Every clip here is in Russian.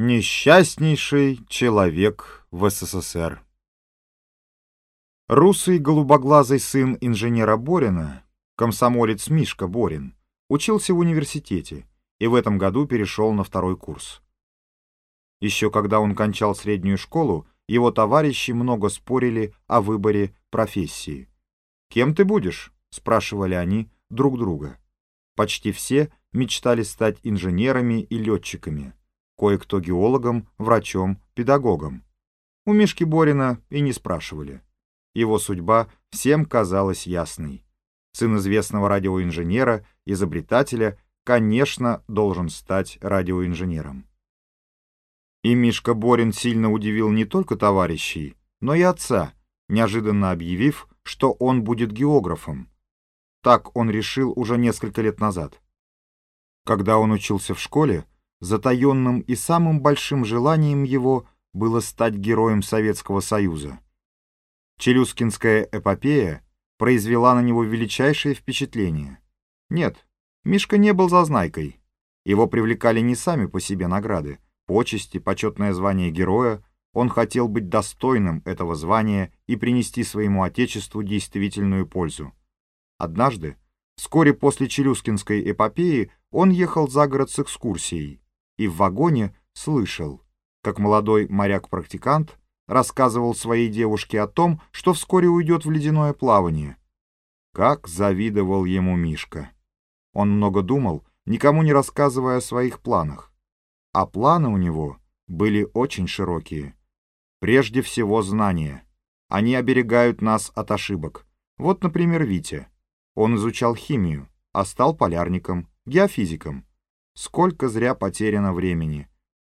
Несчастнейший человек в СССР. Русый голубоглазый сын инженера Борина, комсомолец Мишка Борин, учился в университете и в этом году перешел на второй курс. Еще когда он кончал среднюю школу, его товарищи много спорили о выборе профессии. «Кем ты будешь?» — спрашивали они друг друга. Почти все мечтали стать инженерами и летчиками кое-кто геологом, врачом, педагогом. У Мишки Борина и не спрашивали. Его судьба всем казалась ясной. Сын известного радиоинженера, изобретателя, конечно, должен стать радиоинженером. И Мишка Борин сильно удивил не только товарищей, но и отца, неожиданно объявив, что он будет географом. Так он решил уже несколько лет назад. Когда он учился в школе, затаенным и самым большим желанием его было стать героем Советского Союза. Челюскинская эпопея произвела на него величайшее впечатление. Нет, Мишка не был зазнайкой. Его привлекали не сами по себе награды, почести, почетное звание героя. Он хотел быть достойным этого звания и принести своему отечеству действительную пользу. Однажды, вскоре после Челюскинской эпопеи, он ехал за город с экскурсией и в вагоне слышал, как молодой моряк-практикант рассказывал своей девушке о том, что вскоре уйдет в ледяное плавание. Как завидовал ему Мишка. Он много думал, никому не рассказывая о своих планах. А планы у него были очень широкие. Прежде всего знания. Они оберегают нас от ошибок. Вот, например, Витя. Он изучал химию, а стал полярником, геофизиком. Сколько зря потеряно времени.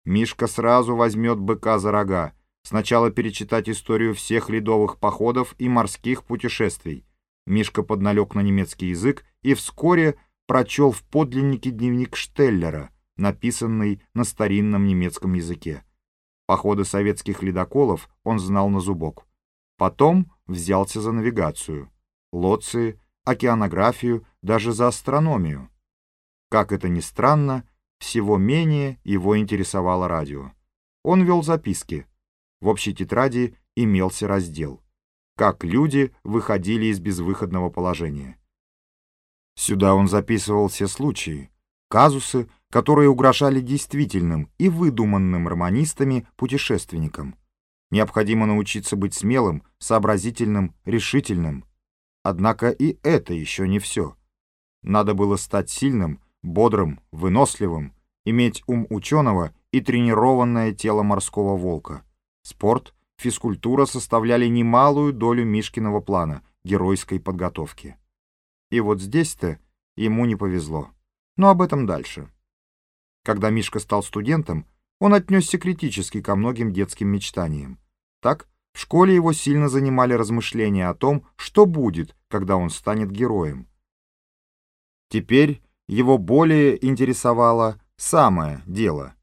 Мишка сразу возьмет быка за рога. Сначала перечитать историю всех ледовых походов и морских путешествий. Мишка подналег на немецкий язык и вскоре прочел в подлиннике дневник Штеллера, написанный на старинном немецком языке. Походы советских ледоколов он знал на зубок. Потом взялся за навигацию, лоции, океанографию, даже за астрономию. Как это ни странно, всего менее его интересовало радио. Он вел записки. В общей тетради имелся раздел «Как люди выходили из безвыходного положения». Сюда он записывал все случаи, казусы, которые угрожали действительным и выдуманным романистами-путешественникам. Необходимо научиться быть смелым, сообразительным, решительным. Однако и это еще не все. Надо было стать сильным, бодрым, выносливым, иметь ум ученого и тренированное тело морского волка. Спорт, физкультура составляли немалую долю Мишкиного плана геройской подготовки. И вот здесь-то ему не повезло. Но об этом дальше. Когда Мишка стал студентом, он отнесся критически ко многим детским мечтаниям. Так, в школе его сильно занимали размышления о том, что будет, когда он станет героем. Теперь его более интересовало самое дело.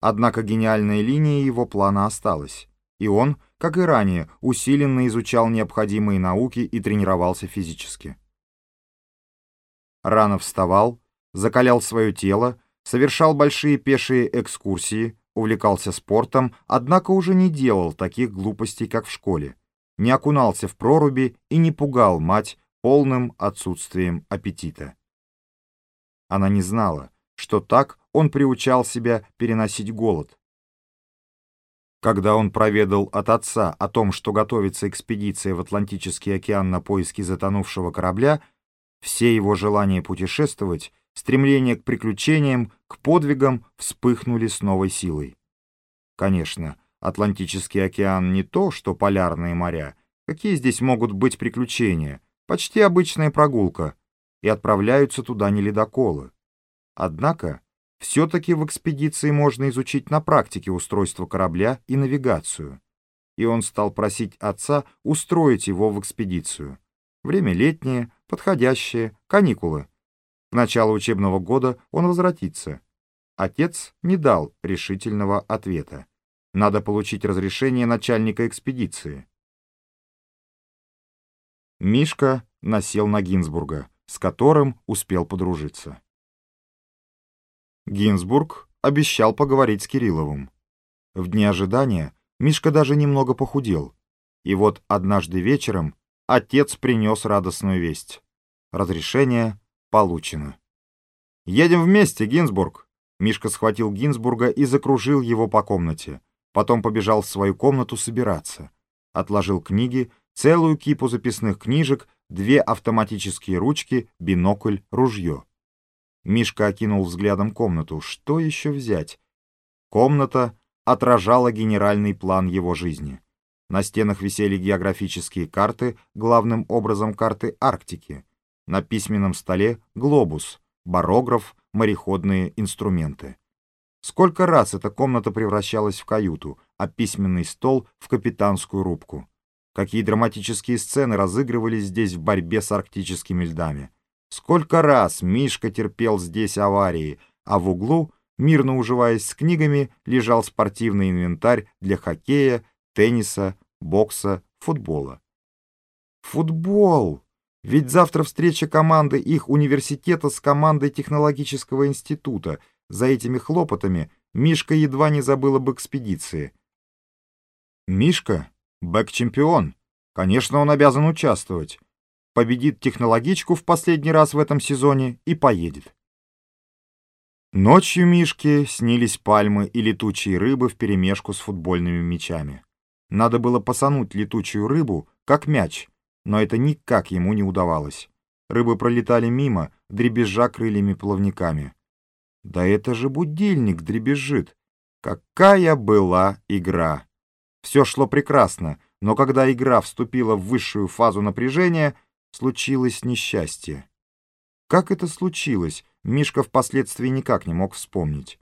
Однако гениальная линия его плана осталась, и он, как и ранее, усиленно изучал необходимые науки и тренировался физически. Рано вставал, закалял свое тело, совершал большие пешие экскурсии, увлекался спортом, однако уже не делал таких глупостей, как в школе, не окунался в проруби и не пугал мать полным отсутствием аппетита. Она не знала, что так он приучал себя переносить голод. Когда он проведал от отца о том, что готовится экспедиция в Атлантический океан на поиски затонувшего корабля, все его желания путешествовать, стремление к приключениям, к подвигам вспыхнули с новой силой. Конечно, Атлантический океан не то, что полярные моря. Какие здесь могут быть приключения? Почти обычная прогулка, и отправляются туда не ледоколы. Однако, все-таки в экспедиции можно изучить на практике устройство корабля и навигацию. И он стал просить отца устроить его в экспедицию. Время летнее, подходящее, каникулы. К началу учебного года он возвратится. Отец не дал решительного ответа. Надо получить разрешение начальника экспедиции. Мишка насел на Гинзбурга с которым успел подружиться. Гинзбург обещал поговорить с Кирилловым. В дни ожидания Мишка даже немного похудел. И вот однажды вечером отец принес радостную весть. Разрешение получено. «Едем вместе, Гинзбург!» Мишка схватил Гинзбурга и закружил его по комнате. Потом побежал в свою комнату собираться. Отложил книги, целую кипу записных книжек, две автоматические ручки, бинокль, ружье. Мишка окинул взглядом комнату. Что еще взять? Комната отражала генеральный план его жизни. На стенах висели географические карты, главным образом карты Арктики. На письменном столе глобус, барограф, мореходные инструменты. Сколько раз эта комната превращалась в каюту, а письменный стол — в капитанскую рубку. Какие драматические сцены разыгрывались здесь в борьбе с арктическими льдами. Сколько раз Мишка терпел здесь аварии, а в углу, мирно уживаясь с книгами, лежал спортивный инвентарь для хоккея, тенниса, бокса, футбола. Футбол! Ведь завтра встреча команды их университета с командой технологического института. За этими хлопотами Мишка едва не забыл об экспедиции. Мишка бек-чемпион. Конечно, он обязан участвовать. Победит технологичку в последний раз в этом сезоне и поедет. Ночью Мишке снились пальмы и летучие рыбы вперемешку с футбольными мячами. Надо было посануть летучую рыбу, как мяч, но это никак ему не удавалось. Рыбы пролетали мимо, дребезжа крыльями-плавниками. Да это же будильник дребезжит. Какая была игра! Все шло прекрасно, но когда игра вступила в высшую фазу напряжения, случилось несчастье. Как это случилось, Мишка впоследствии никак не мог вспомнить.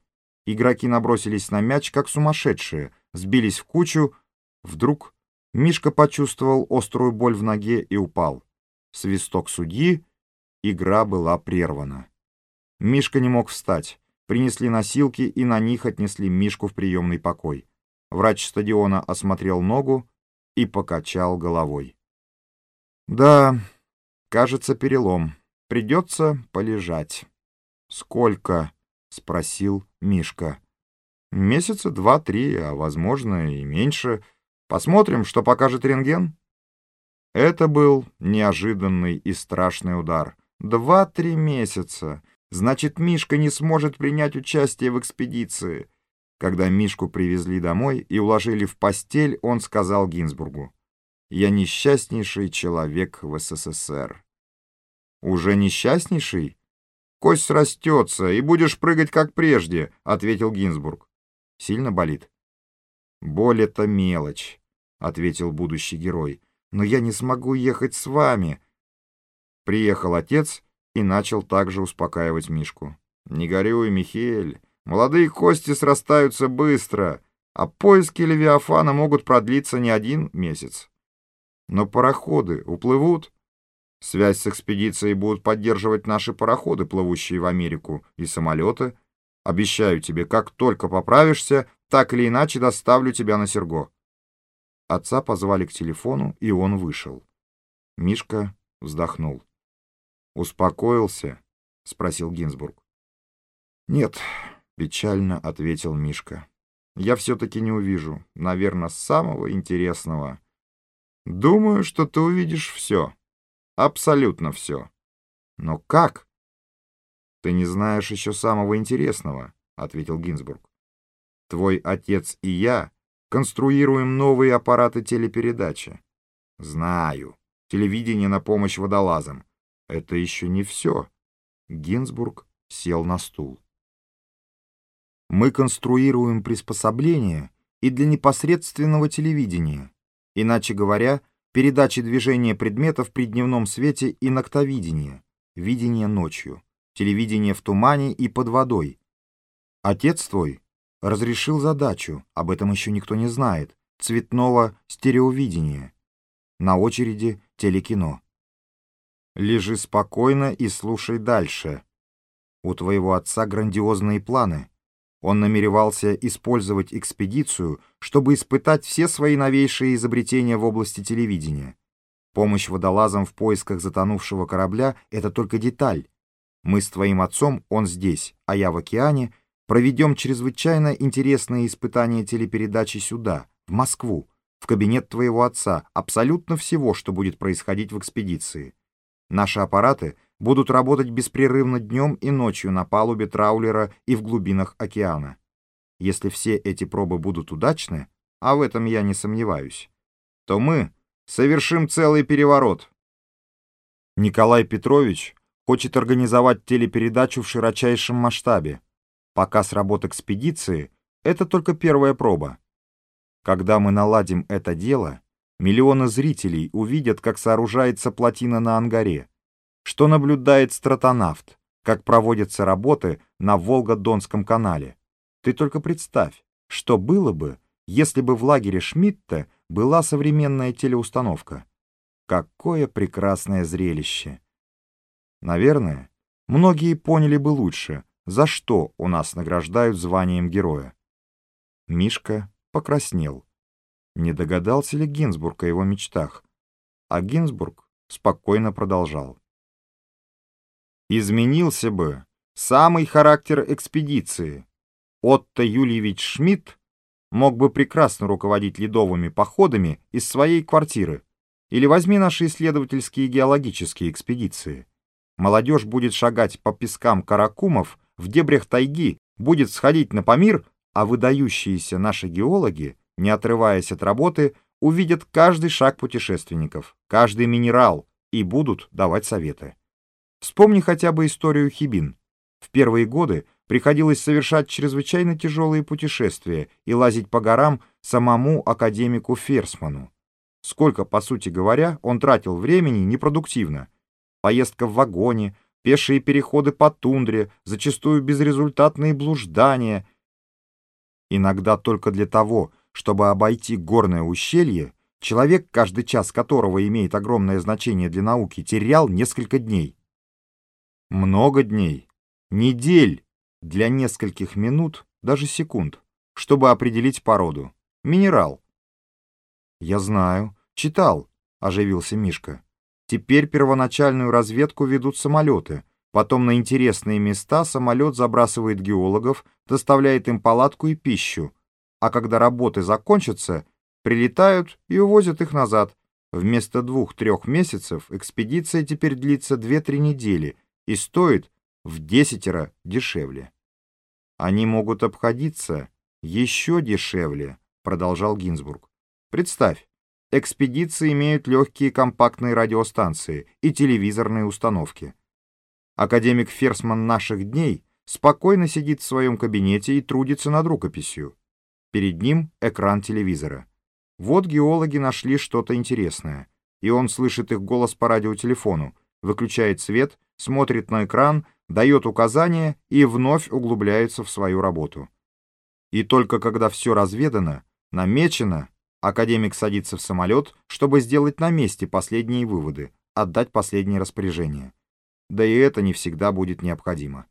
Игроки набросились на мяч, как сумасшедшие, сбились в кучу. Вдруг Мишка почувствовал острую боль в ноге и упал. Свисток судьи, игра была прервана. Мишка не мог встать. Принесли носилки и на них отнесли Мишку в приемный покой. Врач стадиона осмотрел ногу и покачал головой. «Да, кажется, перелом. Придется полежать». «Сколько?» — спросил Мишка. «Месяца два-три, а, возможно, и меньше. Посмотрим, что покажет рентген». Это был неожиданный и страшный удар. Два-три месяца. Значит, Мишка не сможет принять участие в экспедиции. Когда Мишку привезли домой и уложили в постель, он сказал Гинзбургу, «Я несчастнейший человек в СССР». «Уже несчастнейший?» «Кость растется, и будешь прыгать, как прежде», — ответил Гинзбург. «Сильно болит?» «Боль — это мелочь», — ответил будущий герой. «Но я не смогу ехать с вами». Приехал отец и начал также успокаивать Мишку. «Не горюй, Михель, Молодые кости срастаются быстро, а поиски Левиафана могут продлиться не один месяц. Но пароходы уплывут. Связь с экспедицией будут поддерживать наши пароходы, плывущие в Америку, и самолеты. Обещаю тебе, как только поправишься, так или иначе доставлю тебя на Серго. Отца позвали к телефону, и он вышел. Мишка вздохнул. «Успокоился?» — спросил Гинзбург. «Нет, — печально ответил Мишка. «Я все-таки не увижу, наверное, самого интересного. Думаю, что ты увидишь все. Абсолютно все. Но как?» «Ты не знаешь еще самого интересного», — ответил Гинзбург. «Твой отец и я конструируем новые аппараты телепередачи. Знаю. Телевидение на помощь водолазам. Это еще не все». Гинзбург сел на стул. Мы конструируем приспособления и для непосредственного телевидения, иначе говоря, передачи движения предметов при дневном свете и ноктовидения, видение ночью, телевидение в тумане и под водой. Отец твой разрешил задачу, об этом еще никто не знает, цветного стереовидения. На очереди телекино. Лежи спокойно и слушай дальше. У твоего отца грандиозные планы — он намеревался использовать экспедицию, чтобы испытать все свои новейшие изобретения в области телевидения. Помощь водолазам в поисках затонувшего корабля — это только деталь. Мы с твоим отцом, он здесь, а я в океане, проведем чрезвычайно интересные испытания телепередачи сюда, в Москву, в кабинет твоего отца, абсолютно всего, что будет происходить в экспедиции. Наши аппараты будут работать беспрерывно днем и ночью на палубе траулера и в глубинах океана. Если все эти пробы будут удачны, а в этом я не сомневаюсь, то мы совершим целый переворот. Николай Петрович хочет организовать телепередачу в широчайшем масштабе. Показ работ экспедиции — это только первая проба. Когда мы наладим это дело, миллионы зрителей увидят, как сооружается плотина на Ангаре, что наблюдает стратонавт, как проводятся работы на Волго-Донском канале. Ты только представь, что было бы, если бы в лагере Шмидта была современная телеустановка. Какое прекрасное зрелище! Наверное, многие поняли бы лучше, за что у нас награждают званием героя. Мишка покраснел. Не догадался ли Гинзбург о его мечтах? А Гинзбург спокойно продолжал. Изменился бы самый характер экспедиции. Отто Юльевич Шмидт мог бы прекрасно руководить ледовыми походами из своей квартиры. Или возьми наши исследовательские геологические экспедиции. Молодежь будет шагать по пескам Каракумов в дебрях тайги, будет сходить на Памир, а выдающиеся наши геологи, не отрываясь от работы, увидят каждый шаг путешественников, каждый минерал и будут давать советы. Вспомни хотя бы историю Хибин. В первые годы приходилось совершать чрезвычайно тяжелые путешествия и лазить по горам самому академику Ферсману. Сколько, по сути говоря, он тратил времени непродуктивно. Поездка в вагоне, пешие переходы по тундре, зачастую безрезультатные блуждания. Иногда только для того, чтобы обойти горное ущелье, человек, каждый час которого имеет огромное значение для науки, терял несколько дней. Много дней, недель, для нескольких минут, даже секунд, чтобы определить породу. Минерал. «Я знаю. Читал», — оживился Мишка. «Теперь первоначальную разведку ведут самолеты. Потом на интересные места самолет забрасывает геологов, доставляет им палатку и пищу. А когда работы закончатся, прилетают и увозят их назад. Вместо двух-трех месяцев экспедиция теперь длится две-три недели и стоит в десятеро дешевле. Они могут обходиться еще дешевле, продолжал Гинзбург. Представь, экспедиции имеют легкие компактные радиостанции и телевизорные установки. Академик Ферсман наших дней спокойно сидит в своем кабинете и трудится над рукописью. Перед ним экран телевизора. Вот геологи нашли что-то интересное, и он слышит их голос по радиотелефону, выключает свет, смотрит на экран дает указания и вновь углубляется в свою работу. И только когда все разведано, намечено, академик садится в самолет, чтобы сделать на месте последние выводы, отдать последние распоряжения. Да и это не всегда будет необходимо.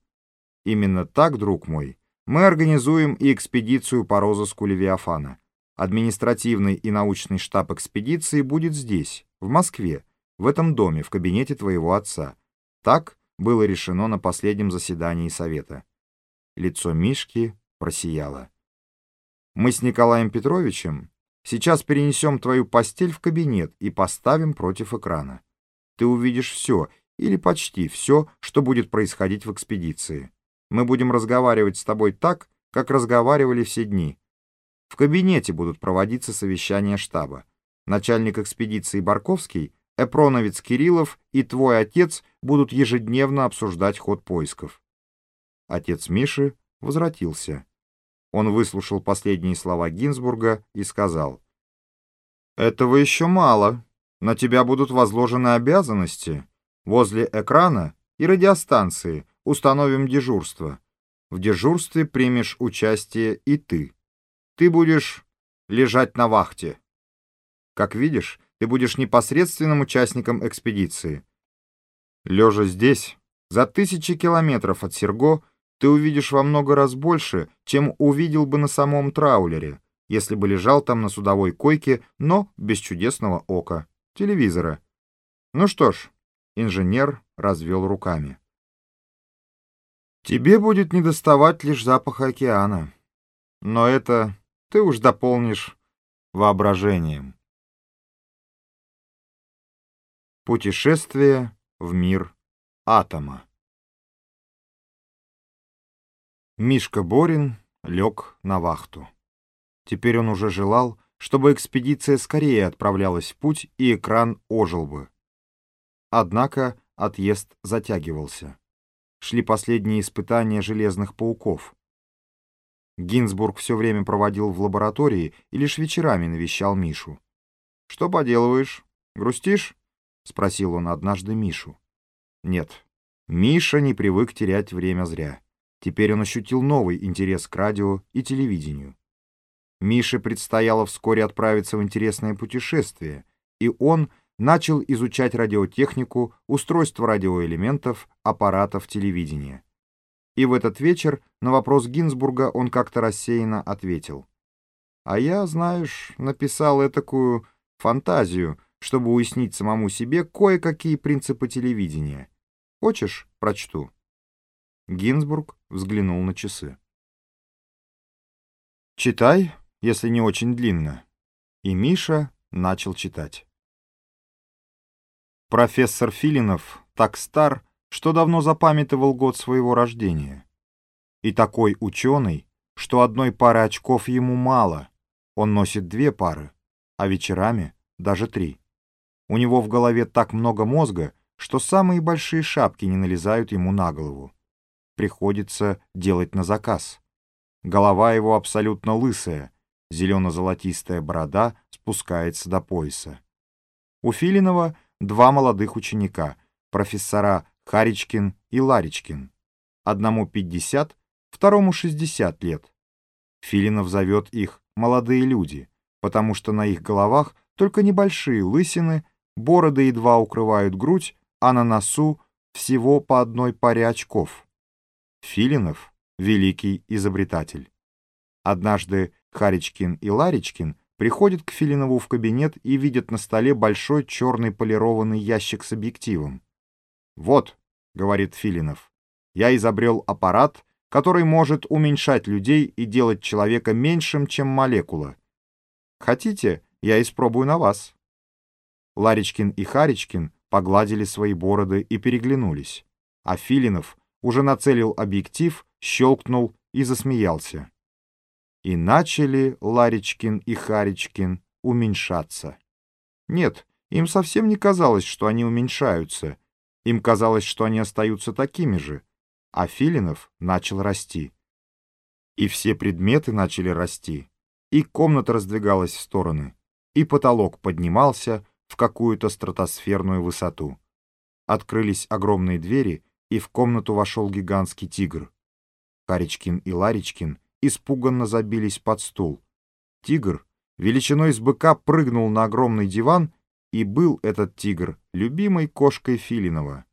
Именно так, друг мой, мы организуем и экспедицию по розыску Левиафана. Административный и научный штаб экспедиции будет здесь, в Москве, в этом доме, в кабинете твоего отца. Так, было решено на последнем заседании Совета. Лицо Мишки просияло. «Мы с Николаем Петровичем сейчас перенесем твою постель в кабинет и поставим против экрана. Ты увидишь все, или почти все, что будет происходить в экспедиции. Мы будем разговаривать с тобой так, как разговаривали все дни. В кабинете будут проводиться совещания штаба. Начальник экспедиции Барковский Эпроновец Кириллов и твой отец будут ежедневно обсуждать ход поисков. Отец Миши возвратился. Он выслушал последние слова Гинзбурга и сказал. «Этого еще мало. На тебя будут возложены обязанности. Возле экрана и радиостанции установим дежурство. В дежурстве примешь участие и ты. Ты будешь лежать на вахте. Как видишь, ты будешь непосредственным участником экспедиции. Лежа здесь, за тысячи километров от Серго, ты увидишь во много раз больше, чем увидел бы на самом траулере, если бы лежал там на судовой койке, но без чудесного ока, телевизора. Ну что ж, инженер развел руками. Тебе будет недоставать лишь запаха океана. Но это ты уж дополнишь воображением. Путешествие в мир атома. Мишка Борин лег на вахту. Теперь он уже желал, чтобы экспедиция скорее отправлялась в путь и экран ожил бы. Однако отъезд затягивался. Шли последние испытания железных пауков. Гинзбург все время проводил в лаборатории и лишь вечерами навещал Мишу. «Что поделываешь? Грустишь?» — спросил он однажды Мишу. Нет, Миша не привык терять время зря. Теперь он ощутил новый интерес к радио и телевидению. Мише предстояло вскоре отправиться в интересное путешествие, и он начал изучать радиотехнику, устройство радиоэлементов, аппаратов телевидения. И в этот вечер на вопрос Гинзбурга он как-то рассеянно ответил. «А я, знаешь, написал этакую фантазию, чтобы уяснить самому себе кое-какие принципы телевидения. Хочешь, прочту?» Гинзбург взглянул на часы. «Читай, если не очень длинно». И Миша начал читать. Профессор Филинов так стар, что давно запамятовал год своего рождения. И такой ученый, что одной пары очков ему мало, он носит две пары, а вечерами даже три. У него в голове так много мозга, что самые большие шапки не налезают ему на голову. Приходится делать на заказ. Голова его абсолютно лысая, зелено-золотистая борода спускается до пояса. У Филинова два молодых ученика, профессора Харичкин и Ларичкин. Одному 50, второму 60 лет. Филинов зовет их «молодые люди», потому что на их головах только небольшие лысины, бороды едва укрывают грудь, а на носу всего по одной паре очков. Филинов — великий изобретатель. Однажды Харичкин и Ларичкин приходят к Филинову в кабинет и видят на столе большой черный полированный ящик с объективом. «Вот», — говорит Филинов, — «я изобрел аппарат, который может уменьшать людей и делать человека меньшим, чем молекула. Хотите, я испробую на вас?» Ларичкин и Харичкин погладили свои бороды и переглянулись, а Филинов уже нацелил объектив, щелкнул и засмеялся. И начали Ларичкин и Харичкин уменьшаться. Нет, им совсем не казалось, что они уменьшаются — им казалось, что они остаются такими же, а Филинов начал расти. И все предметы начали расти, и комната раздвигалась в стороны, и потолок поднимался в какую-то стратосферную высоту. Открылись огромные двери, и в комнату вошел гигантский тигр. Харичкин и Ларичкин испуганно забились под стул. Тигр величиной с быка прыгнул на огромный диван и был этот тигр любимой кошкой Филинова.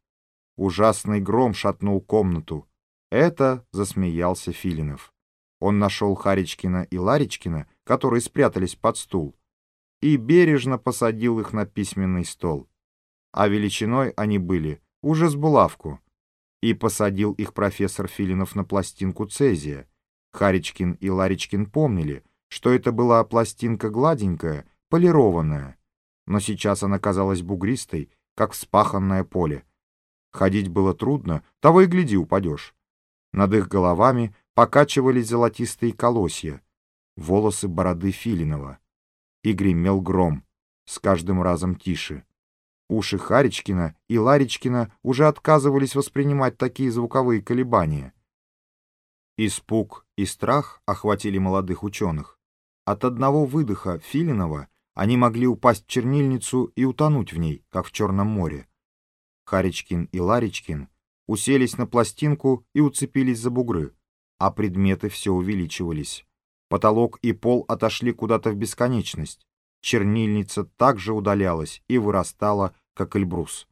Ужасный гром шатнул комнату. Это засмеялся Филинов. Он нашел Харичкина и Ларичкина, которые спрятались под стул, и бережно посадил их на письменный стол. А величиной они были уже с булавку. И посадил их профессор Филинов на пластинку цезия. Харичкин и Ларичкин помнили, что это была пластинка гладенькая, полированная, но сейчас она казалась бугристой, как вспаханное поле. Ходить было трудно, того и гляди, упадешь. Над их головами покачивались золотистые колосья, волосы бороды Филинова. И гремел гром, с каждым разом тише. Уши Харичкина и Ларичкина уже отказывались воспринимать такие звуковые колебания. Испуг и страх охватили молодых ученых. От одного выдоха Филинова они могли упасть в чернильницу и утонуть в ней, как в Черном море. Харичкин и Ларичкин уселись на пластинку и уцепились за бугры, а предметы все увеличивались. Потолок и пол отошли куда-то в бесконечность. Чернильница также удалялась и вырастала, как эльбрус.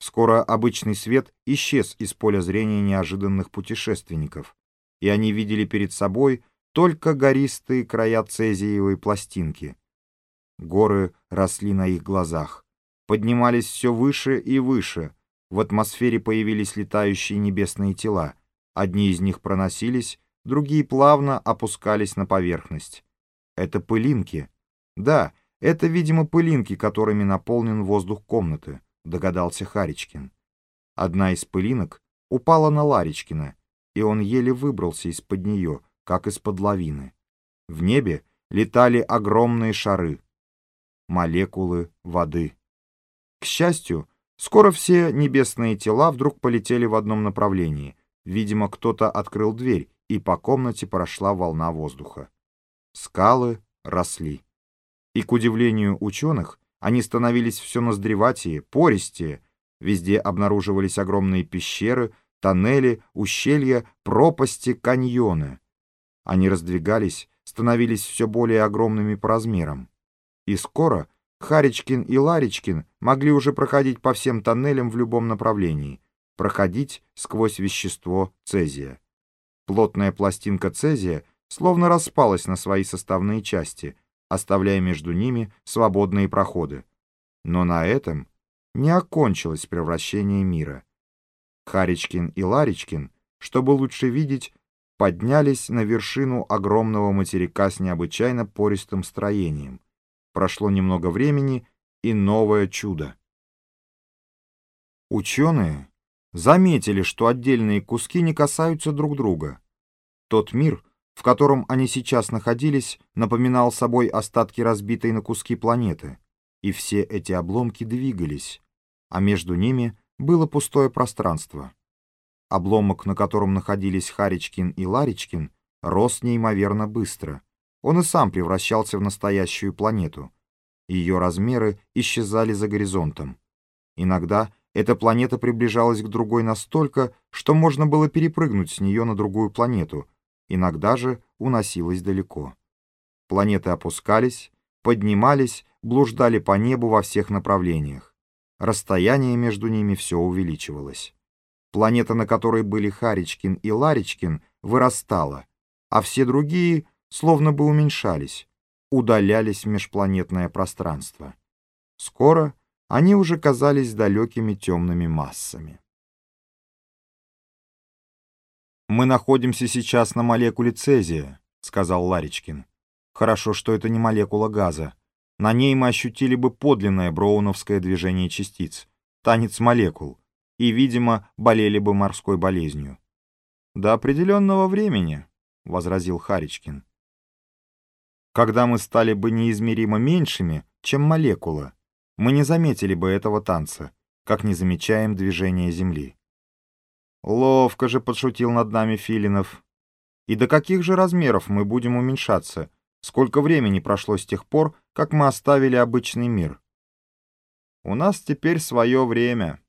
Скоро обычный свет исчез из поля зрения неожиданных путешественников, и они видели перед собой только гористые края цезиевой пластинки — Горы росли на их глазах, поднимались все выше и выше, в атмосфере появились летающие небесные тела, Одни из них проносились, другие плавно опускались на поверхность. Это пылинки. Да, это, видимо, пылинки, которыми наполнен воздух комнаты, догадался Харичкин. Одна из пылинок упала на Ларичкина, и он еле выбрался из-под нее, как из-под лавины. В небе летали огромные шары, молекулы воды. К счастью, скоро все небесные тела вдруг полетели в одном направлении. Видимо, кто-то открыл дверь, и по комнате прошла волна воздуха. Скалы росли. И, к удивлению ученых, они становились все ноздреватее, пористее. Везде обнаруживались огромные пещеры, тоннели, ущелья, пропасти, каньоны. Они раздвигались, становились все более огромными по размерам. И скоро Харичкин и Ларичкин могли уже проходить по всем тоннелям в любом направлении, проходить сквозь вещество цезия. Плотная пластинка цезия словно распалась на свои составные части, оставляя между ними свободные проходы. Но на этом не окончилось превращение мира. Харичкин и Ларичкин, чтобы лучше видеть, поднялись на вершину огромного материка с необычайно пористым строением. Прошло немного времени, и новое чудо. Ученые заметили, что отдельные куски не касаются друг друга. Тот мир, в котором они сейчас находились, напоминал собой остатки разбитой на куски планеты, и все эти обломки двигались, а между ними было пустое пространство. Обломок, на котором находились Харичкин и Ларичкин, рос неимоверно быстро. Он и сам превращался в настоящую планету. Ее размеры исчезали за горизонтом. Иногда эта планета приближалась к другой настолько, что можно было перепрыгнуть с нее на другую планету — иногда же уносилась далеко. Планеты опускались, поднимались, блуждали по небу во всех направлениях. Расстояние между ними все увеличивалось. Планета, на которой были Харичкин и Ларичкин, вырастала, а все другие словно бы уменьшались, удалялись в межпланетное пространство. Скоро они уже казались далекими темными массами. «Мы находимся сейчас на молекуле цезия», — сказал Ларичкин. «Хорошо, что это не молекула газа. На ней мы ощутили бы подлинное броуновское движение частиц, танец молекул, и, видимо, болели бы морской болезнью». «До определенного времени», — возразил Харичкин. «Когда мы стали бы неизмеримо меньшими, чем молекула, мы не заметили бы этого танца, как не замечаем движения Земли». Ловко же подшутил над нами Филинов. И до каких же размеров мы будем уменьшаться? Сколько времени прошло с тех пор, как мы оставили обычный мир? У нас теперь свое время.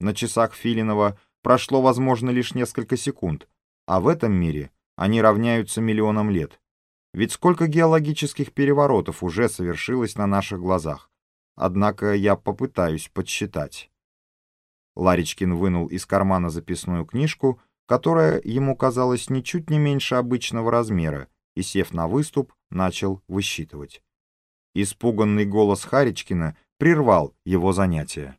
На часах Филинова прошло, возможно, лишь несколько секунд, а в этом мире они равняются миллионам лет. Ведь сколько геологических переворотов уже совершилось на наших глазах. Однако я попытаюсь подсчитать. Ларичкин вынул из кармана записную книжку, которая ему казалась ничуть не меньше обычного размера, и, сев на выступ, начал высчитывать. Испуганный голос Харичкина прервал его занятие.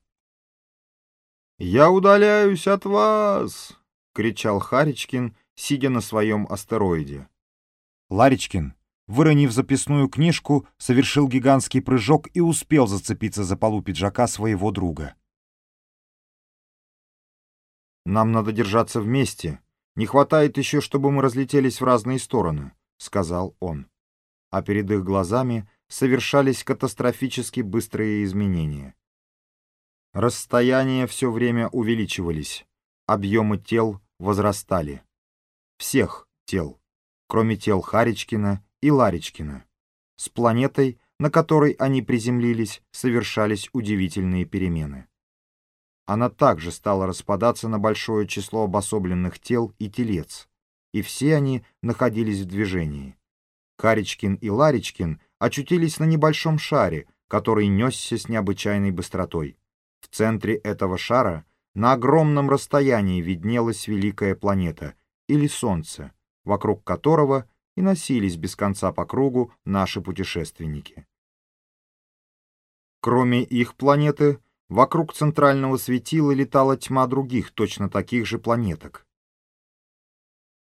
«Я удаляюсь от вас!» — кричал Харичкин, сидя на своем астероиде. Ларичкин, выронив записную книжку, совершил гигантский прыжок и успел зацепиться за полу пиджака своего друга. «Нам надо держаться вместе. Не хватает еще, чтобы мы разлетелись в разные стороны», — сказал он. А перед их глазами совершались катастрофически быстрые изменения. Расстояния все время увеличивались, объемы тел возрастали. Всех тел, кроме тел Харичкина и Ларичкина. С планетой, на которой они приземлились, совершались удивительные перемены она также стала распадаться на большое число обособленных тел и телец, и все они находились в движении. Каричкин и Ларичкин очутились на небольшом шаре, который несся с необычайной быстротой. В центре этого шара на огромном расстоянии виднелась великая планета, или Солнце, вокруг которого и носились без конца по кругу наши путешественники. Кроме их планеты, Вокруг центрального светила летала тьма других, точно таких же планеток.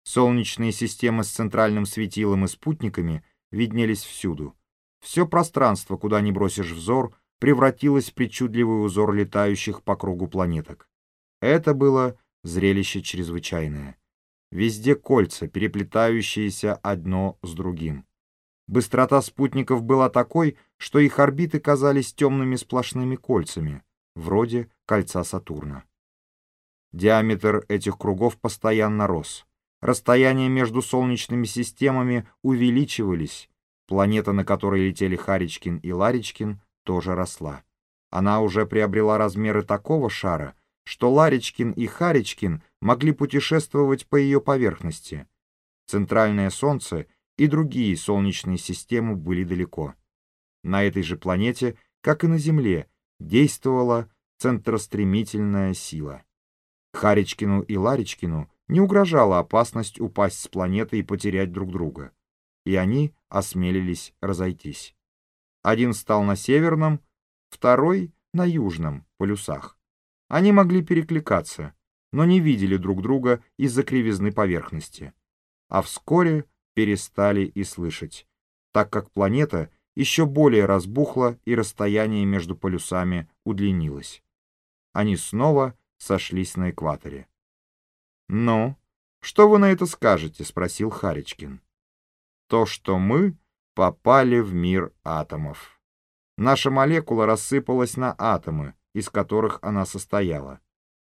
Солнечные системы с центральным светилом и спутниками виднелись всюду. Все пространство, куда ни бросишь взор, превратилось в причудливый узор летающих по кругу планеток. Это было зрелище чрезвычайное. Везде кольца, переплетающиеся одно с другим. Быстрота спутников была такой, что их орбиты казались темными сплошными кольцами, вроде кольца Сатурна. Диаметр этих кругов постоянно рос. Расстояния между солнечными системами увеличивались. Планета, на которой летели Харичкин и Ларичкин, тоже росла. Она уже приобрела размеры такого шара, что Ларичкин и Харичкин могли путешествовать по ее поверхности. Центральное Солнце и другие солнечные системы были далеко. На этой же планете, как и на Земле, действовала центростремительная сила. Харичкину и Ларичкину не угрожала опасность упасть с планеты и потерять друг друга, и они осмелились разойтись. Один стал на северном, второй — на южном полюсах. Они могли перекликаться, но не видели друг друга из-за кривизны поверхности. А вскоре перестали и слышать, так как планета еще более разбухла и расстояние между полюсами удлинилось. Они снова сошлись на экваторе. «Ну, что вы на это скажете?» — спросил Харичкин. «То, что мы попали в мир атомов. Наша молекула рассыпалась на атомы, из которых она состояла.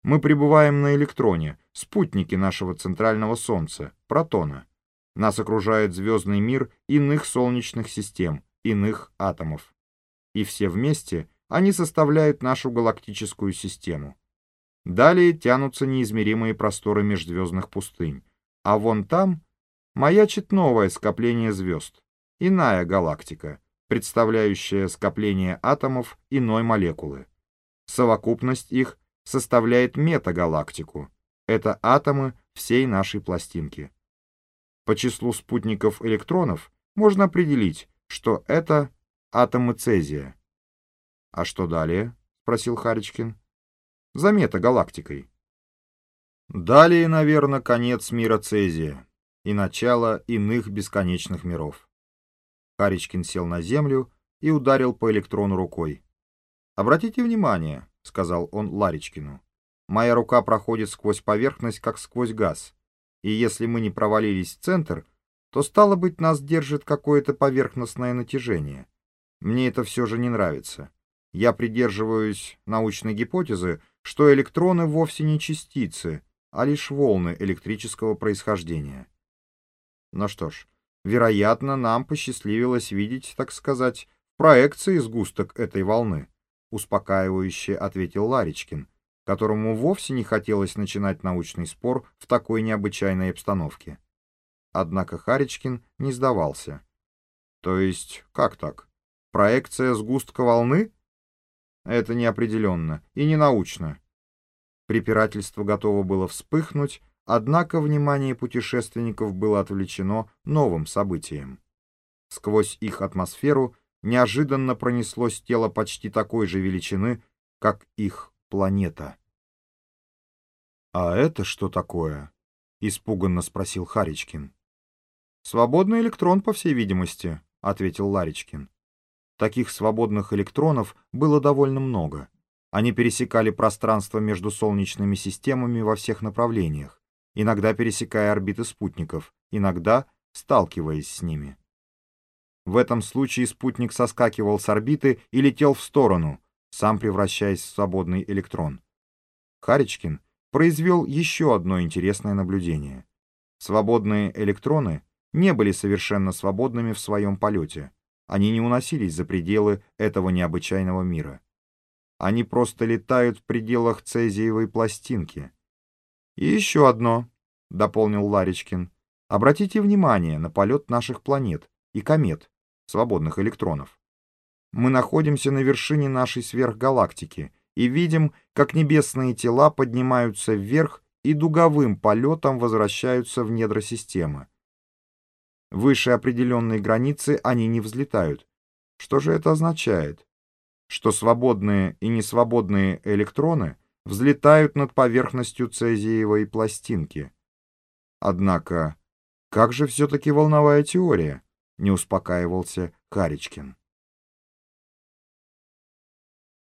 Мы пребываем на электроне, спутнике нашего центрального Солнца, протона. Нас окружает звездный мир иных солнечных систем, иных атомов. И все вместе они составляют нашу галактическую систему. Далее тянутся неизмеримые просторы межзвездных пустынь, а вон там маячит новое скопление звезд, иная галактика, представляющая скопление атомов иной молекулы. Совокупность их составляет метагалактику. Это атомы всей нашей пластинки. По числу спутников электронов можно определить, что это атомы цезия. — А что далее? — спросил Харичкин. — За метагалактикой. Далее, наверное, конец мира цезия и начало иных бесконечных миров. Харичкин сел на землю и ударил по электрону рукой. «Обратите внимание», — сказал он Ларичкину, — «моя рука проходит сквозь поверхность, как сквозь газ и если мы не провалились в центр, то, стало быть, нас держит какое-то поверхностное натяжение. Мне это все же не нравится. Я придерживаюсь научной гипотезы, что электроны вовсе не частицы, а лишь волны электрического происхождения. Ну что ж, вероятно, нам посчастливилось видеть, так сказать, проекции сгусток этой волны, успокаивающе ответил Ларичкин, которому вовсе не хотелось начинать научный спор в такой необычайной обстановке. Однако Харичкин не сдавался. То есть, как так? Проекция сгустка волны? Это неопределенно и не научно. Препирательство готово было вспыхнуть, однако внимание путешественников было отвлечено новым событием. Сквозь их атмосферу неожиданно пронеслось тело почти такой же величины, как их планета. «А это что такое?» — испуганно спросил Харичкин. «Свободный электрон, по всей видимости», — ответил Ларичкин. Таких свободных электронов было довольно много. Они пересекали пространство между солнечными системами во всех направлениях, иногда пересекая орбиты спутников, иногда сталкиваясь с ними. В этом случае спутник соскакивал с орбиты и летел в сторону, сам превращаясь в свободный электрон. Харичкин произвел еще одно интересное наблюдение. Свободные электроны не были совершенно свободными в своем полете. Они не уносились за пределы этого необычайного мира. Они просто летают в пределах цезиевой пластинки. «И еще одно», — дополнил Ларичкин. «Обратите внимание на полет наших планет и комет, свободных электронов мы находимся на вершине нашей сверхгалактики и видим, как небесные тела поднимаются вверх и дуговым полетом возвращаются в недра системы. Выше определенной границы они не взлетают. Что же это означает? Что свободные и несвободные электроны взлетают над поверхностью цезиевой пластинки. Однако, как же все-таки волновая теория? Не успокаивался Харичкин.